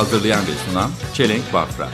Hazırlayan ve sunan Çelenk Bafra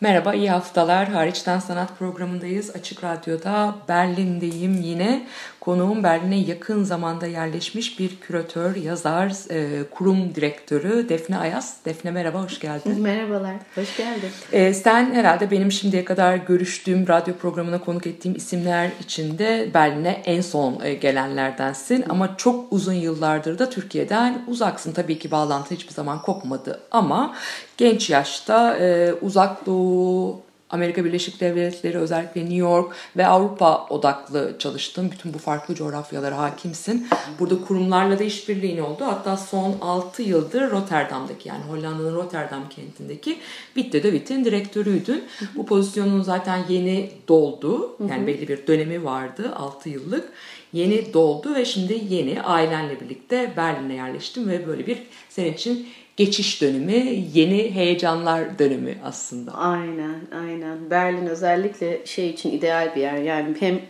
Merhaba, iyi haftalar. Hariçten Sanat programındayız. Açık Radyo'da Berlin'deyim yine. Konuğum Berlin'e yakın zamanda yerleşmiş bir küratör, yazar, e, kurum direktörü Defne Ayas. Defne merhaba, hoş geldin. Merhabalar, hoş geldin. E, sen herhalde benim şimdiye kadar görüştüğüm, radyo programına konuk ettiğim isimler içinde Berlin'e en son e, gelenlerdensin. Ama çok uzun yıllardır da Türkiye'den uzaksın. Tabii ki bağlantı hiçbir zaman kopmadı ama genç yaşta e, uzak doğu, Amerika Birleşik Devletleri özellikle New York ve Avrupa odaklı çalıştın. Bütün bu farklı coğrafyalara hakimsin. Burada kurumlarla da işbirliğin oldu. Hatta son 6 yıldır Rotterdam'daki yani Hollanda'nın Rotterdam kentindeki Witte de Witte'in direktörüydün. Bu pozisyonun zaten yeni doldu. Yani belli bir dönemi vardı 6 yıllık. Yeni doldu ve şimdi yeni ailenle birlikte Berlin'e yerleştim ve böyle bir senin için geçiş dönemi, yeni heyecanlar dönemi aslında. Aynen, aynen. Berlin özellikle şey için ideal bir yer. Yani hem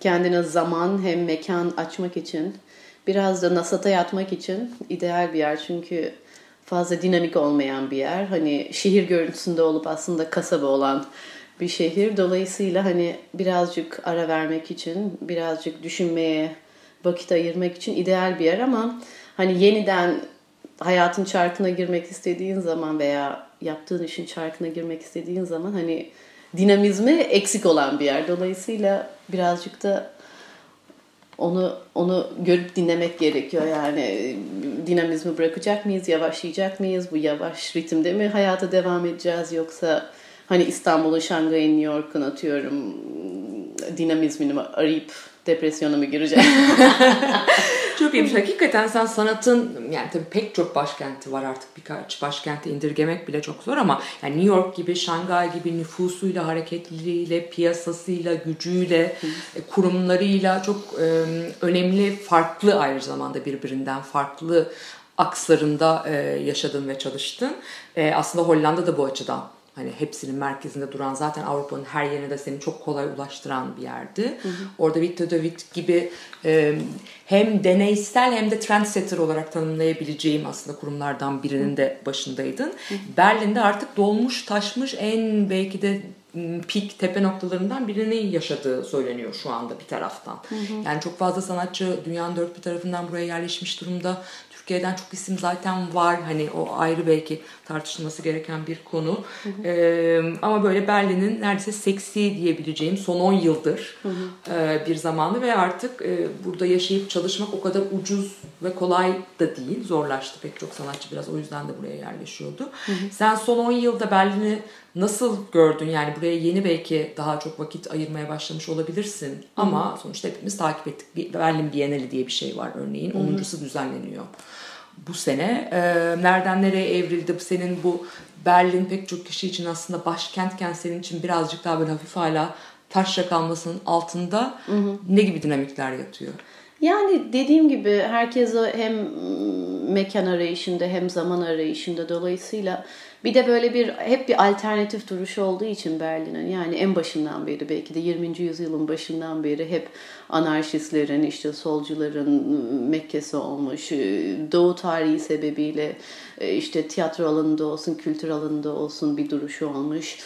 kendine zaman hem mekan açmak için, biraz da nasata yatmak için ideal bir yer. Çünkü fazla dinamik olmayan bir yer. Hani şehir görüntüsünde olup aslında kasaba olan bir şehir. Dolayısıyla hani birazcık ara vermek için, birazcık düşünmeye vakit ayırmak için ideal bir yer ama hani yeniden hayatın çarkına girmek istediğin zaman veya yaptığın işin çarkına girmek istediğin zaman hani dinamizmi eksik olan bir yer. Dolayısıyla birazcık da onu onu görüp dinlemek gerekiyor. Yani dinamizmi bırakacak mıyız, yavaşlayacak mıyız? Bu yavaş ritimde mi hayata devam edeceğiz yoksa hani İstanbul'un, Şangay'ın, New York'un atıyorum dinamizmini mi arayıp depresyona mı gireceğiz? Çok iyiymiş. Hakikaten sen sanatın yani tabii pek çok başkenti var artık birkaç başkenti indirgemek bile çok zor ama yani New York gibi, Şangay gibi nüfusuyla, hareketliliğiyle, piyasasıyla, gücüyle, e, kurumlarıyla çok önemli, farklı aynı zamanda birbirinden farklı akslarında yaşadın ve çalıştın. Aslında Hollanda da bu açıdan hani hepsinin merkezinde duran zaten Avrupa'nın her yerine de seni çok kolay ulaştıran bir yerdi. Hı hı. Orada Victor de Witt gibi e, hem deneysel hem de trendsetter olarak tanımlayabileceğim aslında kurumlardan birinin de başındaydın. Hı hı. Berlin'de artık dolmuş taşmış en belki de pik tepe noktalarından birini yaşadığı söyleniyor şu anda bir taraftan. Hı hı. Yani çok fazla sanatçı dünyanın dört bir tarafından buraya yerleşmiş durumda. Türkiye'den çok isim zaten var. Hani o ayrı belki tartışılması gereken bir konu. Hı hı. Ee, ama böyle Berlin'in neredeyse seksi diyebileceğim son 10 yıldır hı hı. E, bir zamanı ve artık e, burada yaşayıp çalışmak o kadar ucuz ve kolay da değil. Zorlaştı pek çok sanatçı biraz o yüzden de buraya yerleşiyordu. Hı hı. Sen son 10 yılda Berlin'i nasıl gördün? Yani buraya yeni belki daha çok vakit ayırmaya başlamış olabilirsin. Hı hı. Ama sonuçta hepimiz takip ettik. Berlin Bienali diye bir şey var örneğin. Onuncusu düzenleniyor bu sene. E, nereden nereye evrildi senin bu Berlin pek çok kişi için aslında başkentken senin için birazcık daha böyle hafif hala taşra kalmasının altında hı hı. ne gibi dinamikler yatıyor? Yani dediğim gibi herkes hem mekan arayışında hem zaman arayışında dolayısıyla bir de böyle bir hep bir alternatif duruş olduğu için Berlin'in yani en başından beri belki de 20. yüzyılın başından beri hep anarşistlerin işte solcuların Mekke'si olmuş. Doğu tarihi sebebiyle işte tiyatro alanında olsun, kültür alanında olsun bir duruşu olmuş.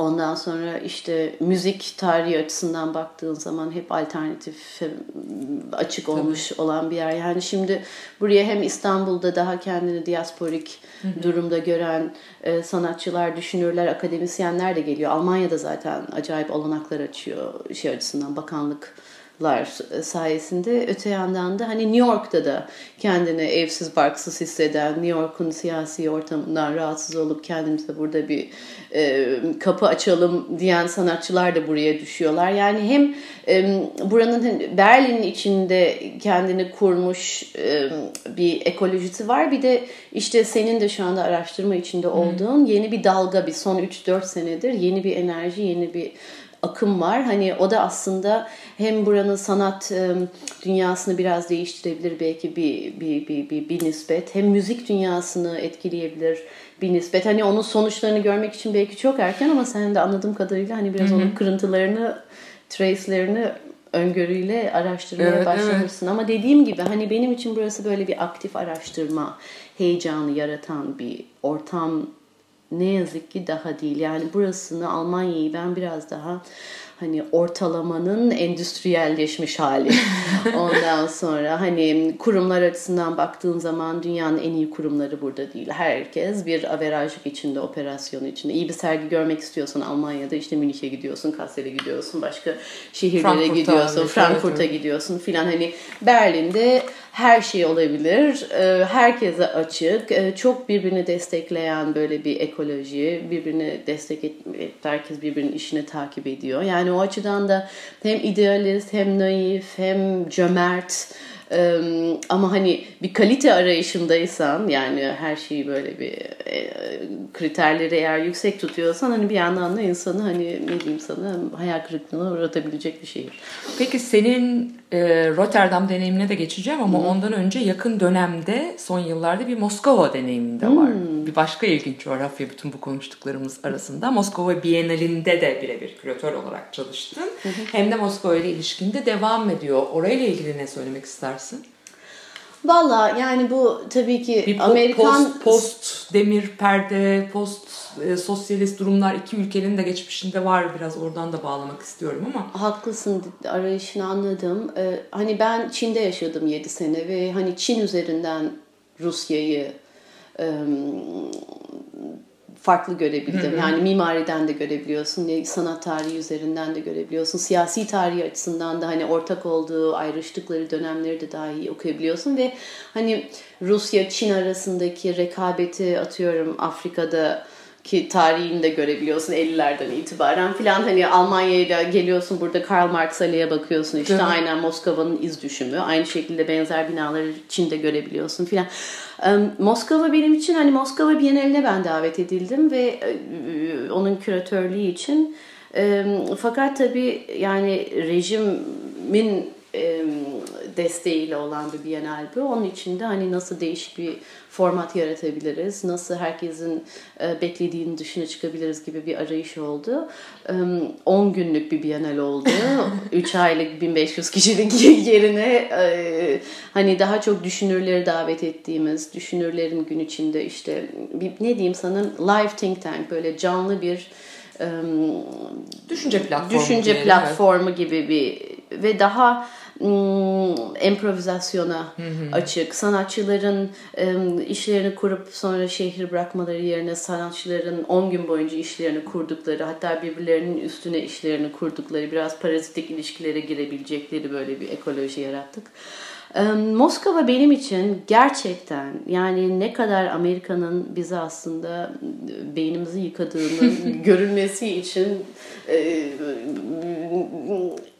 Ondan sonra işte müzik tarihi açısından baktığın zaman hep alternatif açık olmuş Tabii. olan bir yer. Yani şimdi buraya hem İstanbul'da daha kendini diasporik hı hı. durumda gören e, sanatçılar, düşünürler, akademisyenler de geliyor. Almanya'da zaten acayip olanaklar açıyor şey açısından bakanlık sayesinde öte yandan da hani New York'ta da kendini evsiz barksız hisseden New York'un siyasi ortamından rahatsız olup kendimize burada bir e, kapı açalım diyen sanatçılar da buraya düşüyorlar. Yani hem e, buranın hani Berlin'in içinde kendini kurmuş e, bir ekolojisi var bir de işte senin de şu anda araştırma içinde olduğun yeni bir dalga bir son 3-4 senedir yeni bir enerji yeni bir akım var. Hani o da aslında hem buranın sanat e, dünyasını biraz değiştirebilir belki bir bir bir bir, bir nispet hem müzik dünyasını etkileyebilir bir nispet. Hani onun sonuçlarını görmek için belki çok erken ama sen de anladığım kadarıyla hani biraz onun kırıntılarını, trace'lerini öngörüyle araştırmaya Evet, başlamışsın. Ama dediğim gibi hani benim için burası böyle bir aktif araştırma heyecanı yaratan bir ortam ne yazık ki daha değil. Yani burasını Almanya'yı ben biraz daha hani ortalamanın endüstriyelleşmiş hali. Ondan sonra hani kurumlar açısından baktığın zaman dünyanın en iyi kurumları burada değil. Herkes bir averajlık içinde, operasyonu içinde. İyi bir sergi görmek istiyorsan Almanya'da işte Münih'e gidiyorsun, Kassel'e gidiyorsun, başka şehirlere Frankfurt'a, gidiyorsun, Frankfurt'a evet. gidiyorsun filan. Hani Berlin'de her şey olabilir. Ee, Herkese açık. Ee, Çok birbirini destekleyen böyle bir ekoloji. Birbirini destek et, herkes birbirinin işini takip ediyor. Yani o açıdan da hem idealist hem naif hem cömert ee, ama hani bir kalite arayışındaysan yani her şeyi böyle bir e, kriterleri eğer yüksek tutuyorsan hani bir yandan da insanı hani ne diyeyim sana hayal kırıklığına uğratabilecek bir şehir. Peki senin e, Rotterdam deneyimine de geçeceğim ama ondan önce yakın dönemde son yıllarda bir Moskova deneyimin de var. Bir başka ilginç coğrafya bütün bu konuştuklarımız arasında. Moskova Bienalinde de birebir küratör olarak çalıştın. Hem de Moskova ile ilişkinde devam ediyor. Orayla ilgili ne söylemek istersin? Valla yani bu tabii ki Bir po- Amerikan post, post demir perde, post e, sosyalist durumlar iki ülkenin de geçmişinde var. Biraz oradan da bağlamak istiyorum ama. haklısın arayışını anladım. Ee, hani ben Çin'de yaşadım 7 sene ve hani Çin üzerinden Rusya'yı e, farklı görebildim. Yani mimariden de görebiliyorsun, sanat tarihi üzerinden de görebiliyorsun. Siyasi tarihi açısından da hani ortak olduğu ayrıştıkları dönemleri de daha iyi okuyabiliyorsun ve hani Rusya Çin arasındaki rekabeti atıyorum Afrika'da ki tarihini de görebiliyorsun 50'lerden itibaren filan hani Almanya'yla geliyorsun burada Karl Marx Aley'e bakıyorsun işte mi? aynen Moskova'nın iz düşümü aynı şekilde benzer binaları Çin'de görebiliyorsun filan. Moskova benim için hani Moskova Bienali'ne ben davet edildim ve e, onun küratörlüğü için fakat tabii yani rejimin desteğiyle olan bir Bienal bu. Onun için de hani nasıl değişik bir format yaratabiliriz, nasıl herkesin e, beklediğinin dışına çıkabiliriz gibi bir arayış oldu. Em, 10 günlük bir Bienal oldu. 3 aylık 1500 kişilik yerine e, hani daha çok düşünürleri davet ettiğimiz, düşünürlerin gün içinde işte ne diyeyim sana live think tank böyle canlı bir Düşünce platformu. düşünce platformu gibi bir ve daha mm, improvizasyona açık. Sanatçıların işlerini kurup sonra şehir bırakmaları yerine sanatçıların 10 gün boyunca işlerini kurdukları hatta birbirlerinin üstüne işlerini kurdukları biraz parazitik ilişkilere girebilecekleri böyle bir ekoloji yarattık. Moskova benim için gerçekten yani ne kadar Amerika'nın bize aslında beynimizi yıkadığını görülmesi için e,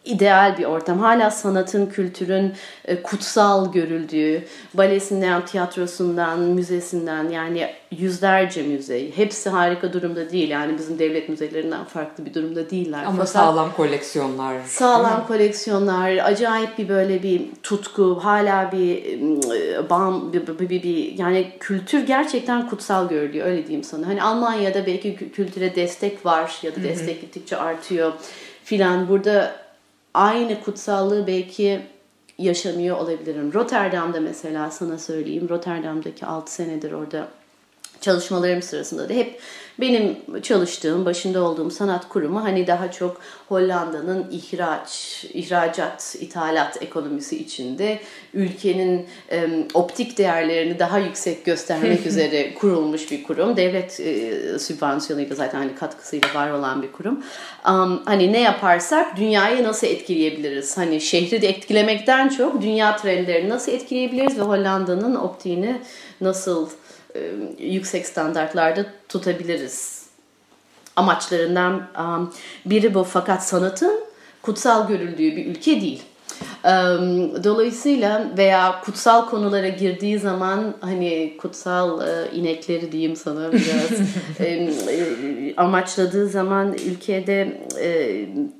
ideal bir ortam. Hala sanatın, kültürün e, kutsal görüldüğü, balesinden, tiyatrosundan, müzesinden yani yüzlerce müze. Hepsi harika durumda değil. Yani bizim devlet müzelerinden farklı bir durumda değiller. Ama Fakat- sağlam koleksiyonlar. Sağlam koleksiyonlar, acayip bir böyle bir tutku, hala bir e, bam, bir, bir, bir, bir- yani kültür gerçekten kutsal görülüyor öyle diyeyim sana. Hani Almanya'da belki kü- kültüre destek var ya da destek gittikçe artıyor filan. Burada aynı kutsallığı belki yaşamıyor olabilirim. Rotterdam'da mesela sana söyleyeyim. Rotterdam'daki 6 senedir orada çalışmalarım sırasında da hep benim çalıştığım, başında olduğum sanat kurumu hani daha çok Hollanda'nın ihraç, ihracat, ithalat ekonomisi içinde ülkenin e, optik değerlerini daha yüksek göstermek üzere kurulmuş bir kurum. Devlet e, sübvansiyonuyla zaten hani katkısıyla var olan bir kurum. Um, hani ne yaparsak dünyayı nasıl etkileyebiliriz? Hani şehri de etkilemekten çok dünya trendlerini nasıl etkileyebiliriz ve Hollanda'nın optiğini nasıl e, yüksek standartlarda tutabiliriz. Amaçlarından um, biri bu fakat sanatın kutsal görüldüğü bir ülke değil. Dolayısıyla veya kutsal konulara girdiği zaman hani kutsal e, inekleri diyeyim sana biraz e, amaçladığı zaman ülkede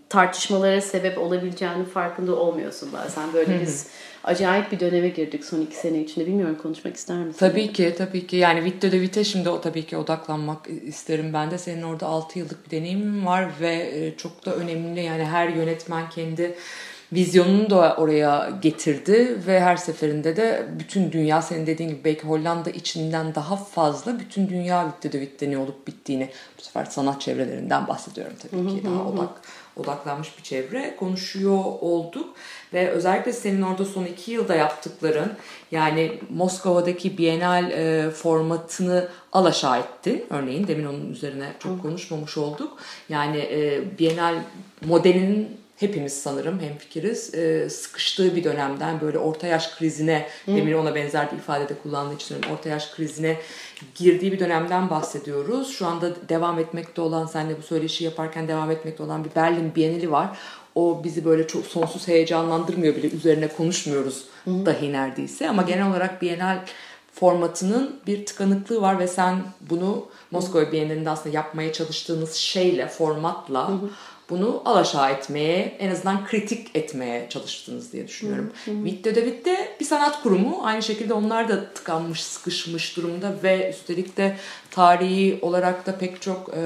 tartışmalara sebep olabileceğini farkında olmuyorsun bazen. Böyle biz acayip bir döneme girdik son iki sene içinde. Bilmiyorum konuşmak ister misin? Tabii ki tabii ki yani Vitto de Vite şimdi o tabii ki odaklanmak isterim ben de. Senin orada 6 yıllık bir deneyimin var ve e, çok da önemli yani her yönetmen kendi vizyonunu da oraya getirdi ve her seferinde de bütün dünya senin dediğin gibi belki Hollanda içinden daha fazla bütün dünya Vitto de Vite ne olup bittiğini bu sefer sanat çevrelerinden bahsediyorum tabii ki daha odak odaklanmış bir çevre konuşuyor olduk ve özellikle senin orada son iki yılda yaptıkların yani Moskova'daki Bienal e, formatını alaşağı etti. Örneğin demin onun üzerine çok konuşmamış olduk. Yani e, Bienal modelinin hepimiz sanırım hemfikiriz. E, sıkıştığı bir dönemden böyle orta yaş krizine demin ona benzer bir ifadede kullandığı için orta yaş krizine girdiği bir dönemden bahsediyoruz. Şu anda devam etmekte olan senle bu söyleşi yaparken devam etmekte olan bir Berlin Bienali var. O bizi böyle çok sonsuz heyecanlandırmıyor bile. Üzerine konuşmuyoruz dahi neredeyse. Ama genel olarak Bienal formatının bir tıkanıklığı var ve sen bunu Moskova Bienalinde aslında yapmaya çalıştığınız şeyle, formatla bunu alaşağı etmeye, en azından kritik etmeye çalıştınız diye düşünüyorum. Vitto de Vitte bir sanat kurumu. Aynı şekilde onlar da tıkanmış, sıkışmış durumda ve üstelik de tarihi olarak da pek çok e,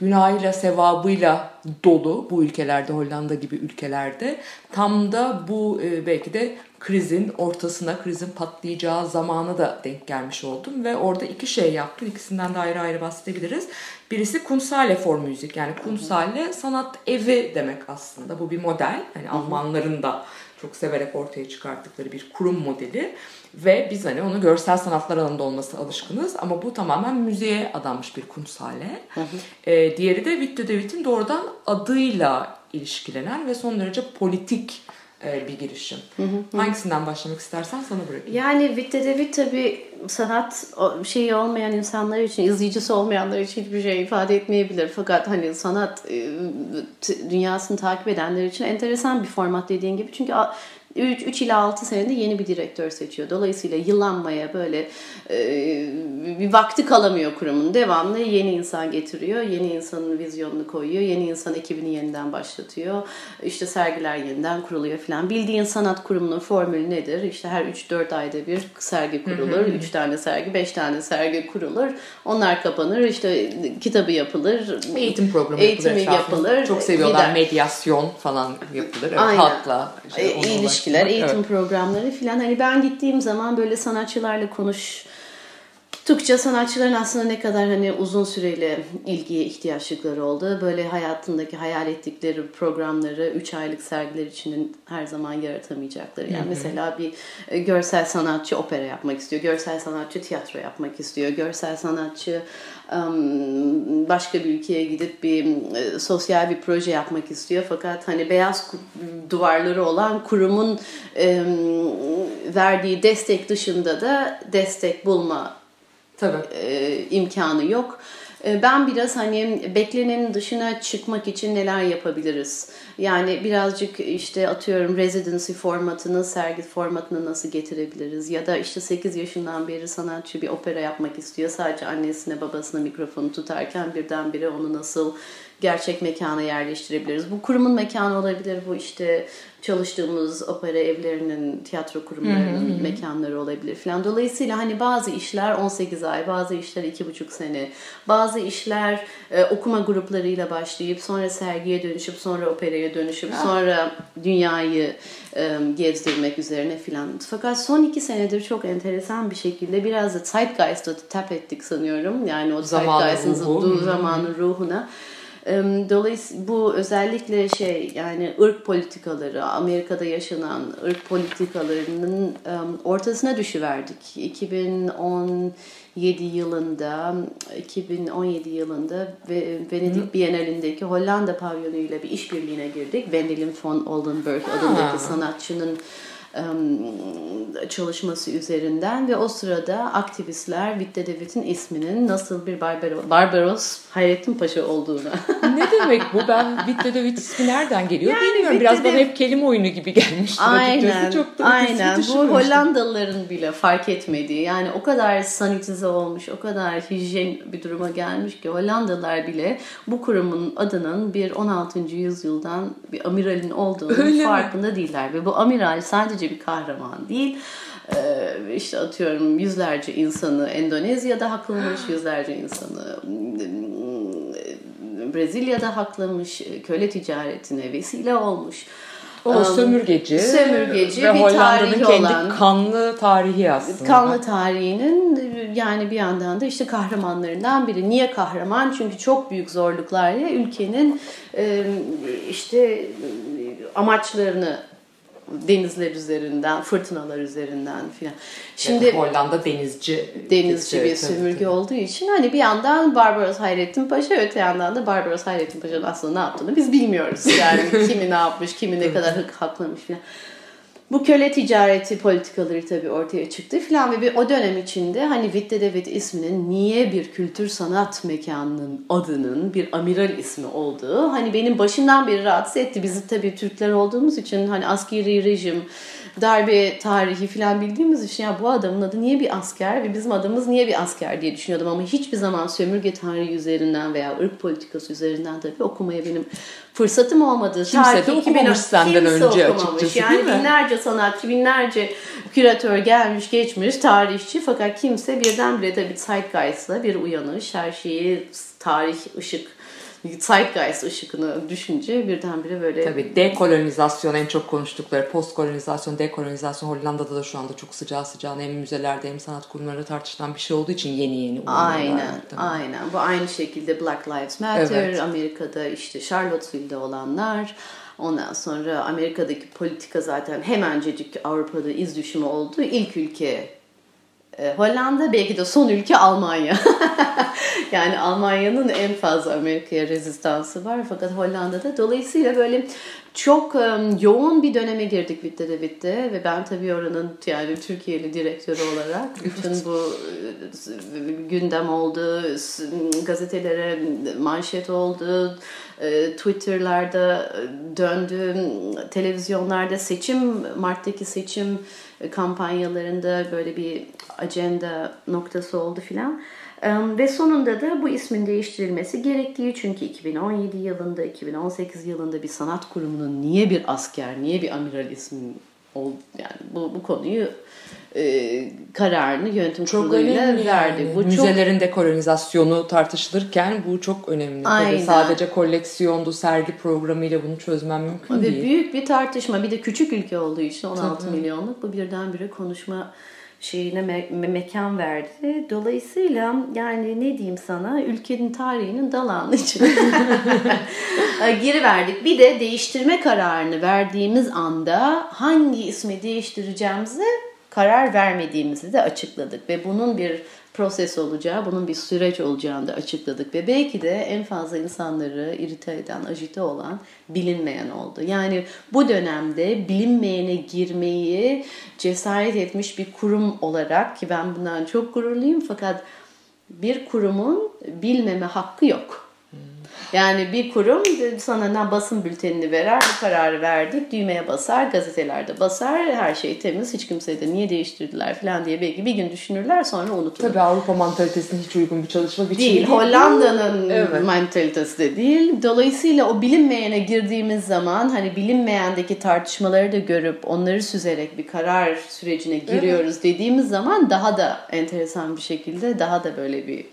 günahıyla, sevabıyla dolu bu ülkelerde, Hollanda gibi ülkelerde. Tam da bu e, belki de krizin ortasına, krizin patlayacağı zamana da denk gelmiş oldum. Ve orada iki şey yaptım. İkisinden de ayrı ayrı bahsedebiliriz. Birisi Kunsale for Müzik. Yani Kunsale sanat evi demek aslında. Bu bir model. Hani Almanların da çok severek ortaya çıkarttıkları bir kurum modeli. Ve biz hani onu görsel sanatlar alanında olması alışkınız. Ama bu tamamen müziğe adanmış bir Kunsale. Ee, diğeri de Vitto de Witt'in doğrudan adıyla ilişkilenen ve son derece politik e, bir girişim. Hangisinden başlamak istersen sana bırakayım. Yani Vitte de Witt tabii sanat şeyi olmayan insanlar için, izleyicisi olmayanlar için hiçbir şey ifade etmeyebilir. Fakat hani sanat e, dünyasını takip edenler için enteresan bir format dediğin gibi. Çünkü 3, ila 6 senede yeni bir direktör seçiyor. Dolayısıyla yıllanmaya böyle e, bir vakti kalamıyor kurumun. Devamlı yeni insan getiriyor. Yeni insanın vizyonunu koyuyor. Yeni insan ekibini yeniden başlatıyor. İşte sergiler yeniden kuruluyor falan. Bildiğin sanat kurumunun formülü nedir? İşte her 3-4 ayda bir sergi kurulur. 3 tane sergi, 5 tane sergi kurulur. Onlar kapanır. İşte kitabı yapılır. Eğitim programı Eğitimi yapılır. yapılır. Çok seviyorlar. Gider. Medyasyon falan yapılır. Evet, Aynen. halkla. işte E, ilişkiler, eğitim Evet. programları filan. Hani ben gittiğim zaman böyle sanatçılarla konuştukça sanatçıların aslında ne kadar hani uzun süreli ilgiye ihtiyaçları oldu. Böyle hayatındaki hayal ettikleri programları 3 aylık sergiler için her zaman yaratamayacakları. Yani mesela bir e, görsel sanatçı opera yapmak istiyor. Görsel sanatçı tiyatro yapmak istiyor. Görsel sanatçı başka bir ülkeye gidip bir e, sosyal bir proje yapmak istiyor. Fakat hani beyaz duvarları olan kurumun verdiği destek dışında da destek bulma Tabii. e, imkanı yok. E, Ben biraz hani beklenenin dışına çıkmak için neler yapabiliriz? Yani birazcık işte atıyorum residency formatını, sergi formatını nasıl getirebiliriz? Ya da işte 8 yaşından beri sanatçı bir opera yapmak istiyor. Sadece annesine babasına mikrofonu tutarken birdenbire onu nasıl gerçek mekana yerleştirebiliriz. Bu kurumun mekanı olabilir, bu işte çalıştığımız opera evlerinin, tiyatro kurumlarının mekanları olabilir falan. Dolayısıyla hani bazı işler 18 ay, bazı işler 2,5 sene, bazı işler e, okuma gruplarıyla başlayıp sonra sergiye dönüşüp sonra operaya dönüşüp sonra dünyayı e, gezdirmek üzerine filan. Fakat son iki senedir çok enteresan bir şekilde biraz da Zeitgeist'a tap ettik sanıyorum. Yani o Zamanın Zeitgeist'in ruhu. zamanın ruhuna. Em, Dolayısıyla bu özellikle şey yani ırk politikaları, Amerika'da yaşanan ırk politikalarının ortasına düşüverdik. 2017 yılında 2017 yılında ve Venedik Bienalindeki Hollanda pavyonuyla bir işbirliğine girdik. Wendelin von Oldenburg adındaki sanatçının çalışması üzerinden ve o sırada aktivistler Witte de Witt'in isminin nasıl bir Barbaro- Barbaros Hayrettin Paşa olduğunu ne demek bu? Ben Witte de Witt ismi nereden geliyor Yani bilmiyorum. Biraz bana hep kelime oyunu gibi gelmişti. Aynen. Çok da aynen. Bu. Hollandalıların bile fark etmediği, yani o kadar sanitize olmuş, o kadar hijyen bir duruma gelmiş ki Hollandalılar bile bu kurumun adının bir 16. yüzyıldan bir amiralin olduğunu Öyle mi? farkında değiller. Ve bu amiral sadece bir kahraman değil, Ee, işte atıyorum yüzlerce insanı Endonezya'da haklamış, yüzlerce insanı Brezilya'da haklamış, köle ticaretine vesile olmuş. O Um, sömürgeci, sömürgeci ve bir Hollanda'nın kendi olan- kanlı tarihi aslında. Kanlı tarihinin yani bir yandan da işte kahramanlarından biri. Niye kahraman? Çünkü çok büyük zorluklarla ülkenin işte amaçlarını denizler üzerinden, fırtınalar üzerinden filan. Şimdi Şimdi Hollanda denizci. denizci bir sömürge olduğu için hani bir yandan Barbaros Hayrettin Paşa öte yandan da Barbaros Hayrettin Paşa'nın aslında ne yaptığını biz bilmiyoruz. Yani kimi ne yapmış, kimi ne kadar hak haklamış filan. Bu köle ticareti politikaları tabii ortaya çıktı filan ve bir o dönem içinde hani Witte de isminin niye bir kültür sanat mekanının adının bir amiral ismi olduğu hani benim başından beri rahatsız etti. Biz tabii Türkler olduğumuz için hani askeri rejim, darbe tarihi filan bildiğimiz için ya bu adamın adı niye bir asker ve bizim adımız niye bir asker diye düşünüyordum ama hiçbir zaman sömürge tarihi üzerinden veya ırk politikası üzerinden tabii okumaya benim fırsatım olmadı. Kimse de Ta ki okumamış 2000 senden kimse önce okumamış. açıkçası, yani değil mi? binlerce sanatçı, binlerce küratör gelmiş geçmiş, tarihçi fakat kimse birdenbire tabii Zeitgeist'la bir uyanış, her şeyi tarih, ışık, Zeitgeist ışıkını düşünce birdenbire böyle Tabii dekolonizasyon en çok konuştukları postkolonizasyon, dekolonizasyon Hollanda'da da şu anda çok sıcağı sıcağına hem müzelerde hem sanat kurumlarında tartışılan bir şey olduğu için yeni yeni Aynen, aynen. Bu aynı şekilde Black Lives Matter, Evet. Amerika'da işte Charlottesville'de olanlar, ondan sonra Amerika'daki politika zaten hemencecik Avrupa'da iz düşümü oldu. İlk ülke Hollanda, belki de son ülke Almanya. yani Almanya'nın en fazla Amerika'ya rezistansı var fakat Hollanda'da. Dolayısıyla böyle çok yoğun bir döneme girdik Witte de Witte ve ben tabii oranın yani Türkiye'li direktörü olarak bütün bu gündem oldu, gazetelere manşet oldu, Twitter'larda döndü, televizyonlarda seçim, Mart'taki seçim kampanyalarında böyle bir ajenda noktası oldu filan. Ve sonunda da bu ismin değiştirilmesi gerektiği çünkü 2017 yılında, 2018 yılında bir sanat kurumunun niye bir asker, niye bir amiral ismi ol yani bu, bu konuyu e, kararını yönetim Çok kuruluyla önemli verdi. yani. Bu çok Müzelerin dekolonizasyonu tartışılırken bu çok önemli. Tabii Aynen. sadece koleksiyondu, sergi programıyla bunu çözmem mümkün Ve değil. büyük bir tartışma. Bir de küçük ülke olduğu için 16 milyonluk bu birdenbire konuşma şeyine me- me- mekan verdi. Dolayısıyla yani ne diyeyim sana ülkenin tarihinin dalağının içine giriverdik. Bir de değiştirme kararını verdiğimiz anda hangi ismi değiştireceğimizi karar vermediğimizi de açıkladık ve bunun bir proses olacağı, bunun bir süreç olacağını da açıkladık ve belki de en fazla insanları irite eden, ajite olan bilinmeyen oldu. Yani bu dönemde bilinmeyene girmeyi cesaret etmiş bir kurum olarak ki ben bundan çok gururluyum fakat bir kurumun bilmeme hakkı yok. Yani bir kurum sana basın bültenini verer, bu kararı verdik, düğmeye basar, gazetelerde basar, her şey temiz, hiç kimse de niye değiştirdiler falan diye belki bir gün düşünürler sonra unutulur. Tabii Avrupa mantalitesine hiç uygun bir çalışma biçimi Değil, Hollanda'nın Evet. mantalitesi de değil. Dolayısıyla o bilinmeyene girdiğimiz zaman hani bilinmeyendeki tartışmaları da görüp onları süzerek bir karar sürecine giriyoruz dediğimiz zaman daha da enteresan bir şekilde daha da böyle bir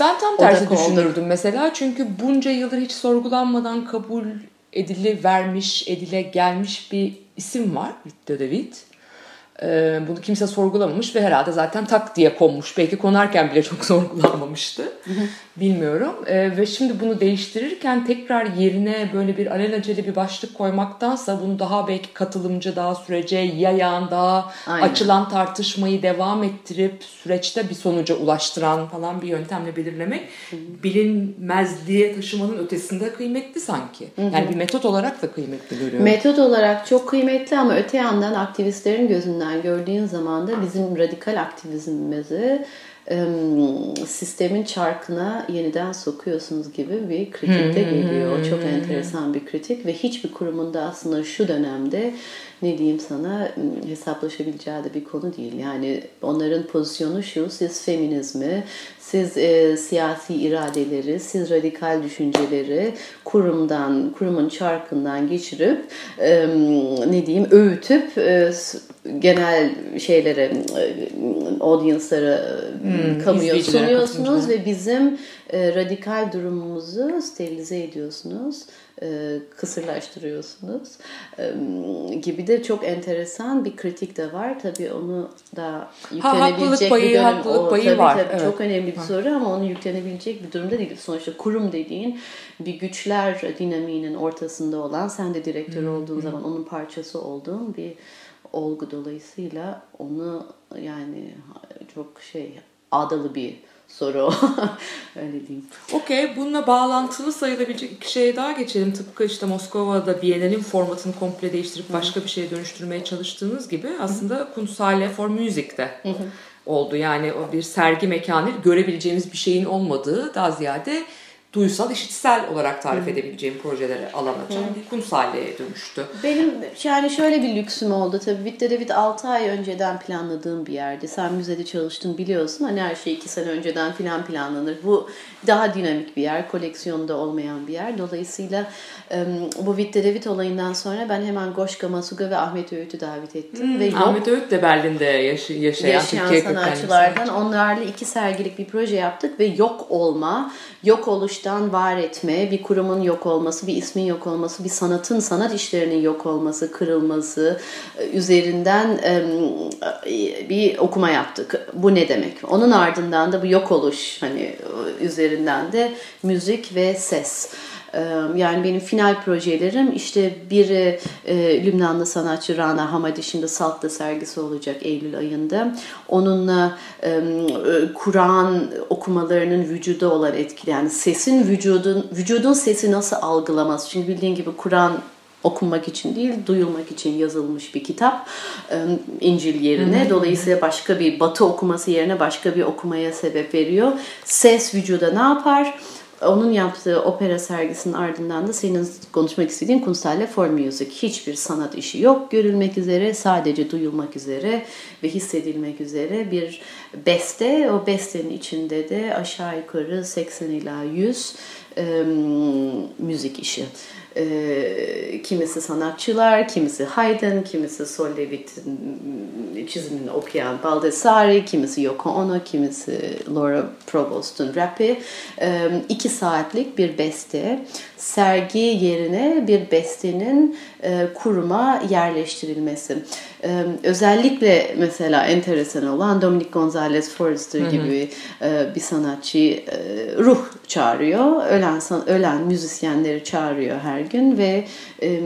Ben tam tersi olduk. düşünürdüm mesela. Çünkü bunca yıldır hiç sorgulanmadan kabul edili vermiş, edile gelmiş bir isim var. Witte de Witt. Ee, bunu kimse sorgulamamış ve herhalde zaten tak diye konmuş. Belki konarken bile çok sorgulanmamıştı. Bilmiyorum. Ee, ve şimdi bunu değiştirirken tekrar yerine böyle bir alelacele bir başlık koymaktansa bunu daha belki katılımcı, daha sürece yayan, daha Aynen. açılan tartışmayı devam ettirip süreçte bir sonuca ulaştıran falan bir yöntemle belirlemek bilinmezliğe taşımanın ötesinde kıymetli sanki. Yani bir metot olarak da kıymetli görüyorum. Metot olarak çok kıymetli ama öte yandan aktivistlerin gözünden gördüğün zaman da bizim radikal aktivizmimizi em, sistemin çarkına yeniden sokuyorsunuz gibi bir kritik de geliyor. O çok enteresan bir kritik ve hiçbir kurumun da aslında şu dönemde ne diyeyim sana hesaplaşabileceği de bir konu değil. Yani onların pozisyonu şu, siz feminizmi, siz e, siyasi iradeleri, siz radikal düşünceleri kurumdan, kurumun çarkından geçirip e, ne diyeyim öğütüp e, genel şeylere, audience'lara, e, kamuya sunuyorsunuz ve bizim e, radikal durumumuzu sterilize ediyorsunuz, e, kısırlaştırıyorsunuz e, gibi de çok enteresan bir kritik de var. Tabii onu da yüklenebilecek bir payı, dönem. haklılık payı tabii, var, tabii, evet. Çok önemli bir soru ama onu yüklenebilecek bir durumda değil. Sonuçta kurum dediğin bir güçler dinamiğinin ortasında olan, sen de direktör olduğun zaman onun parçası olduğun bir olgu dolayısıyla onu yani çok şey adalı bir soru öyle diyeyim. Okey, bununla bağlantılı sayılabilecek iki şeye daha geçelim. Tıpkı işte Moskova'da Biennale'in formatını komple değiştirip başka bir şeye dönüştürmeye çalıştığınız gibi aslında Kunsthalle for Music'te oldu. Yani o bir sergi mekanı görebileceğimiz bir şeyin olmadığı daha ziyade duysal, işitsel olarak tarif edebileceğim projelere alan açan bir Kunsthalle'ye dönüştü. Benim yani şöyle bir lüksüm oldu tabii. Witte David 6 ay önceden planladığım bir yerdi. Sen müzede çalıştın biliyorsun. Hani her şey 2 sene önceden filan planlanır. Bu daha dinamik bir yer. Koleksiyonda olmayan bir yer. Dolayısıyla bu Witte David olayından sonra ben hemen Goşka Masuga ve Ahmet Öğüt'ü davet ettim. ve yok Ahmet Öğüt de Berlin'de yaşı- yaşayan, yaşayan sanatçılardan onlarla iki sergilik bir proje yaptık ve yok olma, yok oluştan var etme, bir kurumun yok olması, bir ismin yok olması, bir sanatın, sanat işlerinin yok olması, kırılması e, üzerinden e, bir okuma yaptık. Bu ne demek? Onun ardından da bu yok oluş hani üzerinden de müzik ve ses. Yani benim final projelerim işte biri Lübnanlı sanatçı Rana Hamadiş'in Salt'ta sergisi olacak Eylül ayında. Onunla Kur'an okumalarının vücuda olan etkili yani sesin vücudun vücudun sesi nasıl algılaması. Çünkü bildiğin gibi Kur'an okunmak için değil, duyulmak için yazılmış bir kitap İncil yerine. Dolayısıyla başka bir batı okuması yerine başka bir okumaya sebep veriyor. Ses vücuda ne yapar? Onun yaptığı opera sergisinin ardından da senin konuşmak istediğin Kunsthalle for Music. Hiçbir sanat işi yok. Görülmek üzere, sadece duyulmak üzere ve hissedilmek üzere bir beste. O bestenin içinde de aşağı yukarı 80 ila 100 e, müzik işi. E, kimisi sanatçılar, kimisi Haydn, kimisi Sol Levitt'in çizimini okuyan Baldessari, kimisi Yoko Ono, kimisi Laura Provost'un rapi. E, iki saatlik bir beste. Sergi yerine bir bestenin e, kuruma yerleştirilmesi. E, özellikle mesela enteresan olan Dominic Gonzalez Forrester gibi e, bir sanatçı e, ruh çağırıyor. Ölen ölen müzisyenleri çağırıyor her gün ve e,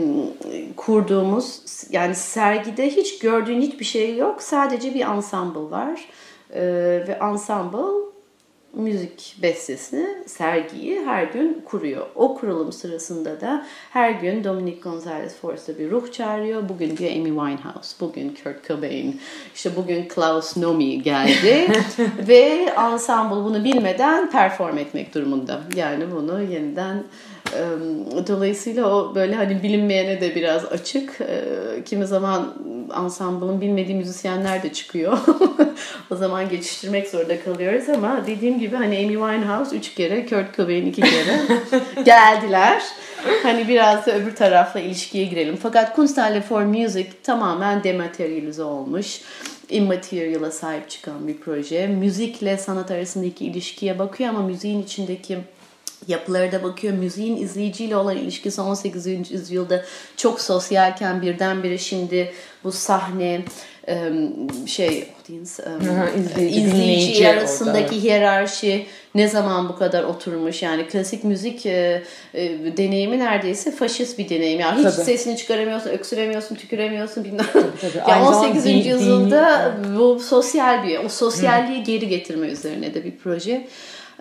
kurduğumuz yani sergide hiç gördüğün hiçbir şey yok. Sadece bir ensemble var. E, ve ensemble müzik bestesini, sergiyi her gün kuruyor. O kurulum sırasında da her gün Dominic Gonzalez Forrest'a bir ruh çağırıyor. Bugün diyor Amy Winehouse, bugün Kurt Cobain, işte bugün Klaus Nomi geldi ve ensemble bunu bilmeden perform etmek durumunda. Yani bunu yeniden Dolayısıyla o böyle hani bilinmeyene de biraz açık. Kimi zaman ansamble'ın bilmediği müzisyenler de çıkıyor. o zaman geçiştirmek zorunda kalıyoruz ama dediğim gibi hani Amy Winehouse üç kere, Kurt Cobain iki kere geldiler. Hani biraz da öbür tarafla ilişkiye girelim. Fakat Kunsthalle for Music tamamen dematerialize olmuş immaterial'a sahip çıkan bir proje. Müzikle sanat arasındaki ilişkiye bakıyor ama müziğin içindeki yapıları da bakıyor. Müziğin izleyiciyle olan ilişkisi 18. yüzyılda çok sosyalken birdenbire şimdi bu sahne şey audience Aha, izleyici, izleyici arasındaki orada, hiyerarşi ne zaman bu kadar oturmuş yani klasik müzik e, e, deneyimi neredeyse faşist bir deneyim yani hiç Tabii. sesini çıkaramıyorsun öksüremiyorsun tüküremiyorsun bilmem tabii. ya Aynı zamanda 18. din- yüzyılda dini- bu sosyal bir o sosyalliği geri getirme üzerine de bir proje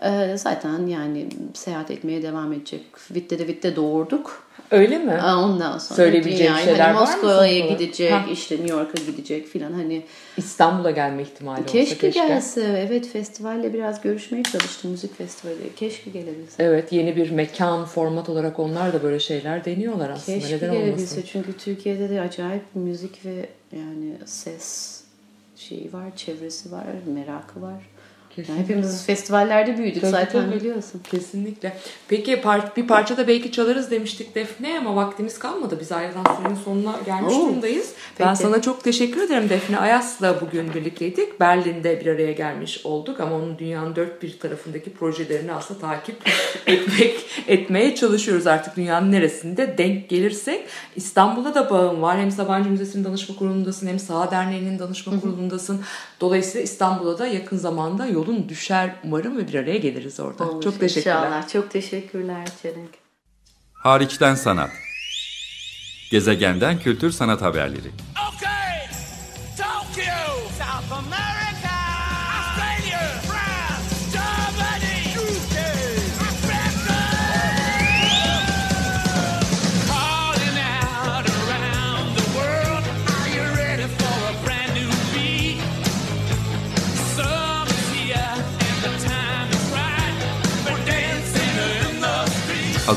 Ee, zaten yani seyahat etmeye devam edecek. Vitte de Vitte doğurduk. Öyle mi? Ondan sonra Söyleyebileceğim dünyayı, şeyler hani var mı Moskova'ya gidecek, Ha. işte New York'a gidecek filan hani İstanbul'a gelme ihtimali olsa keşke, keşke. gelse. Evet festivalle biraz görüşmeye çalıştım müzik festivali. Keşke gelebilse. Evet yeni bir mekan format olarak onlar da böyle şeyler deniyorlar aslında. Keşke Neden gelebilse olmasın? çünkü Türkiye'de de acayip müzik ve yani ses şeyi var, çevresi var, merakı var. Yani hepimiz festivallerde büyüdük Tabii, zaten tabii. biliyorsun. Kesinlikle. Peki par- bir parça da belki çalarız demiştik Defne ama vaktimiz kalmadı. Biz ayrılan sürenin sonuna gelmiş Oo, durumdayız. Ben peki. sana çok teşekkür ederim Defne. Ayas'la bugün birlikteydik. Berlin'de bir araya gelmiş olduk ama onun dünyanın dört bir tarafındaki projelerini aslında takip etmek etmeye çalışıyoruz artık dünyanın neresinde denk gelirsek. İstanbul'da da bağım var. Hem Sabancı Müzesi'nin danışma kurulundasın hem Sağ Derneği'nin danışma kurulundasın. Dolayısıyla İstanbul'a da yakın zamanda yolun düşer umarım ve bir araya geliriz orada. Olur, çok teşekkürler. İnşallah. Çok teşekkürler Çelenk. Hariçten sanat. Gezegenden kültür sanat haberleri. Okay, Tokyo, South America,